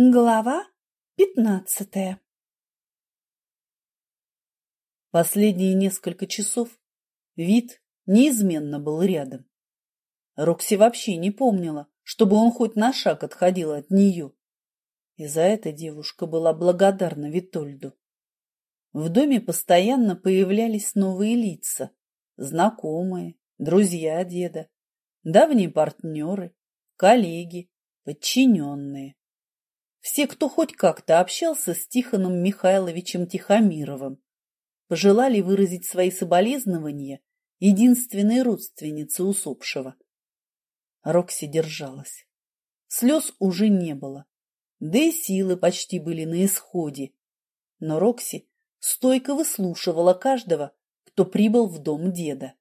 Глава пятнадцатая Последние несколько часов вид неизменно был рядом. Рокси вообще не помнила, чтобы он хоть на шаг отходил от нее. И за это девушка была благодарна Витольду. В доме постоянно появлялись новые лица, знакомые, друзья деда, давние партнеры, коллеги, подчиненные. Все, кто хоть как-то общался с Тихоном Михайловичем Тихомировым, пожелали выразить свои соболезнования единственной родственнице усопшего. Рокси держалась. Слез уже не было, да и силы почти были на исходе. Но Рокси стойко выслушивала каждого, кто прибыл в дом деда.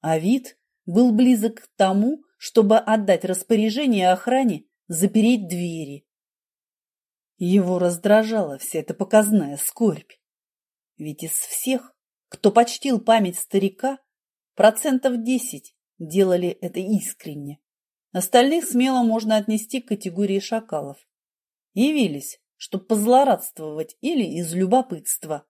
А вид был близок к тому, чтобы отдать распоряжение охране запереть двери его раздражала вся эта показная скорбь. Ведь из всех, кто почтил память старика, процентов десять делали это искренне. Остальных смело можно отнести к категории шакалов. Явились, чтобы позлорадствовать или из любопытства.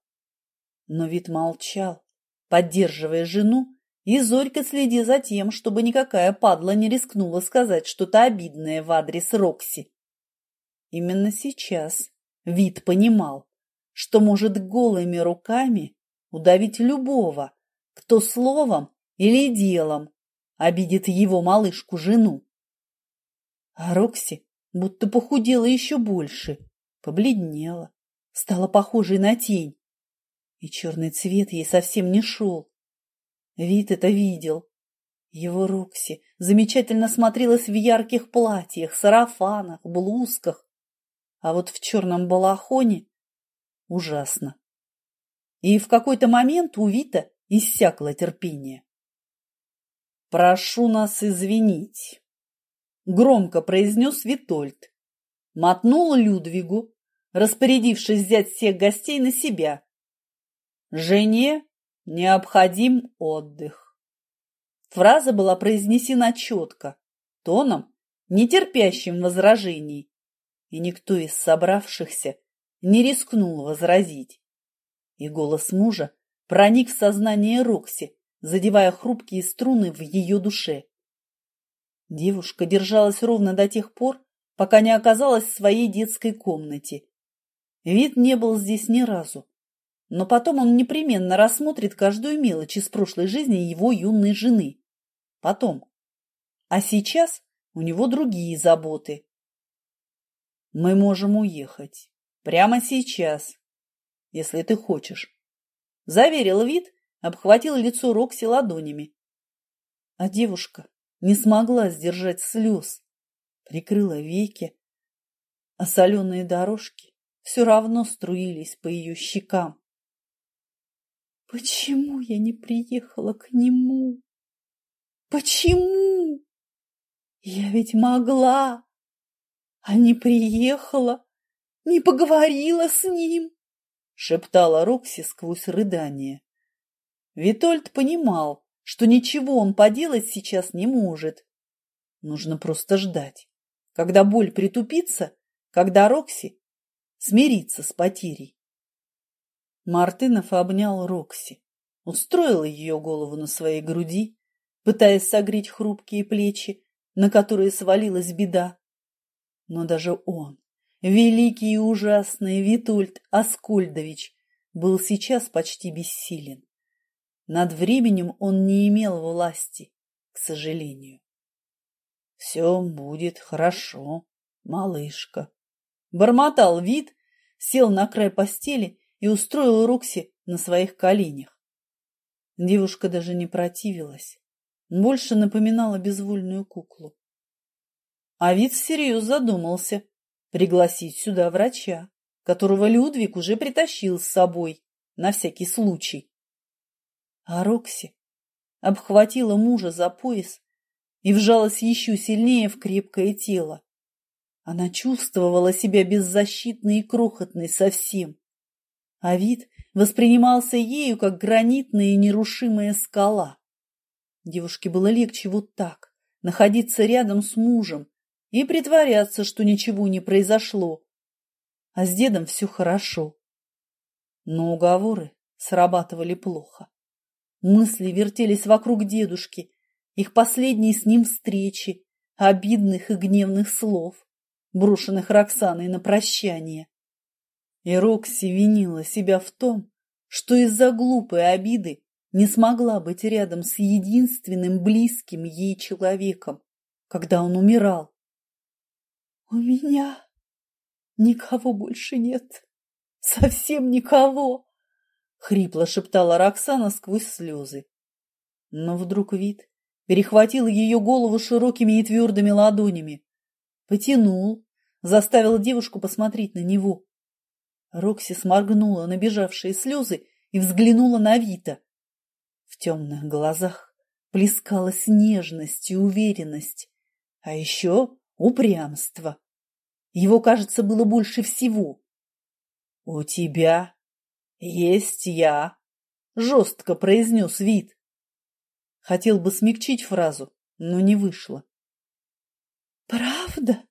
Но вид молчал, поддерживая жену и зорько следя за тем, чтобы никакая падла не рискнула сказать что-то обидное в адрес Рокси. Именно сейчас Вид понимал, что может голыми руками удавить любого, кто словом или делом обидит его малышку-жену. А Рокси будто похудела еще больше, побледнела, стала похожей на тень. И черный цвет ей совсем не шел. Вид это видел. Его Рокси замечательно смотрелась в ярких платьях, сарафанах, блузках, а вот в черном балахоне ужасно. И в какой-то момент у Вита иссякло терпение. «Прошу нас извинить», — громко произнес Витольд. Мотнул Людвигу, распорядившись взять всех гостей на себя. «Жене необходим отдых». Фраза была произнесена четко, тоном, нетерпящим возражений и никто из собравшихся не рискнул возразить. И голос мужа проник в сознание Рокси, задевая хрупкие струны в ее душе. Девушка держалась ровно до тех пор, пока не оказалась в своей детской комнате. Вид не был здесь ни разу, но потом он непременно рассмотрит каждую мелочь из прошлой жизни его юной жены. Потом. А сейчас у него другие заботы. Мы можем уехать. Прямо сейчас, если ты хочешь. Заверил вид, обхватил лицо Рокси ладонями. А девушка не смогла сдержать слез, прикрыла веки, а соленые дорожки все равно струились по ее щекам. Почему я не приехала к нему? Почему? Я ведь могла а не приехала, не поговорила с ним, шептала Рокси сквозь рыдание. Витольд понимал, что ничего он поделать сейчас не может. Нужно просто ждать, когда боль притупится, когда Рокси смирится с потерей. Мартынов обнял Рокси, устроил ее голову на своей груди, пытаясь согреть хрупкие плечи, на которые свалилась беда. Но даже он, великий и ужасный Витольд Аскольдович, был сейчас почти бессилен. Над временем он не имел власти, к сожалению. «Все будет хорошо, малышка», — бормотал вид, сел на край постели и устроил Рокси на своих коленях. Девушка даже не противилась, больше напоминала безвольную куклу. А вид всерьез задумался пригласить сюда врача, которого Людвиг уже притащил с собой на всякий случай. А Рокси обхватила мужа за пояс и вжалась еще сильнее в крепкое тело. Она чувствовала себя беззащитной и крохотной совсем. А вид воспринимался ею как гранитная и нерушимая скала. Девушке было легче вот так, находиться рядом с мужем, и притворяться, что ничего не произошло. А с дедом все хорошо. Но уговоры срабатывали плохо. Мысли вертелись вокруг дедушки, их последней с ним встречи, обидных и гневных слов, брошенных Роксаной на прощание. И Рокси винила себя в том, что из-за глупой обиды не смогла быть рядом с единственным близким ей человеком, когда он умирал. «У меня никого больше нет, совсем никого!» — хрипло шептала Роксана сквозь слезы. Но вдруг вид перехватил ее голову широкими и твердыми ладонями, потянул, заставил девушку посмотреть на него. Рокси сморгнула набежавшие слезы и взглянула на Вита. В темных глазах плескалась нежность и уверенность, а еще упрямство. Его, кажется, было больше всего. — У тебя есть я, — жестко произнес Вит. Хотел бы смягчить фразу, но не вышло. — Правда?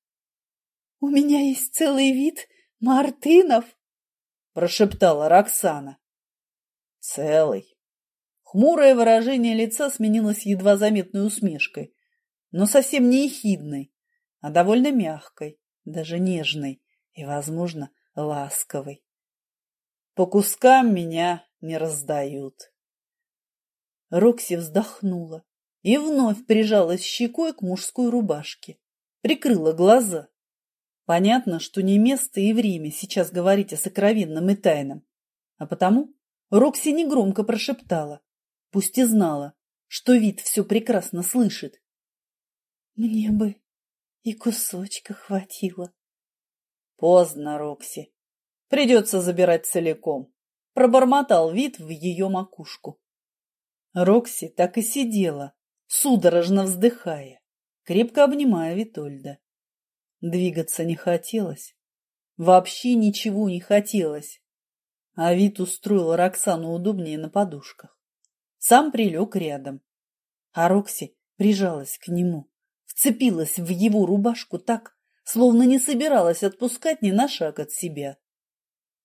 У меня есть целый вид мартынов? — прошептала Роксана. — Целый. Хмурое выражение лица сменилось едва заметной усмешкой, но совсем не ехидной, а довольно мягкой, даже нежной и, возможно, ласковой. По кускам меня не раздают. Рокси вздохнула и вновь прижалась щекой к мужской рубашке. Прикрыла глаза. Понятно, что не место и время сейчас говорить о сокровенном и тайном. А потому Рокси негромко прошептала, пусть и знала, что вид все прекрасно слышит. Мне бы и кусочка хватило. Поздно, Рокси. Придется забирать целиком. Пробормотал вид в ее макушку. Рокси так и сидела, судорожно вздыхая, крепко обнимая Витольда. Двигаться не хотелось. Вообще ничего не хотелось. А вид устроил Роксану удобнее на подушках. Сам прилег рядом. А Рокси прижалась к нему, вцепилась в его рубашку так, словно не собиралась отпускать ни на шаг от себя.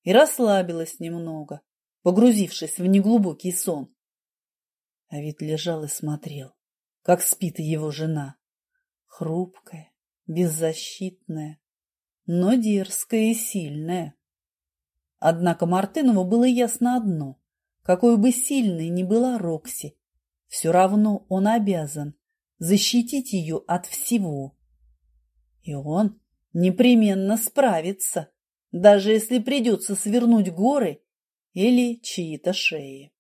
И расслабилась немного, погрузившись в неглубокий сон. А ведь лежал и смотрел, как спит его жена. Хрупкая, беззащитная, но дерзкая и сильная. Однако Мартынову было ясно одно. Какой бы сильной ни была Рокси, все равно он обязан защитить ее от всего. И он непременно справится, даже если придется свернуть горы или чьи-то шеи.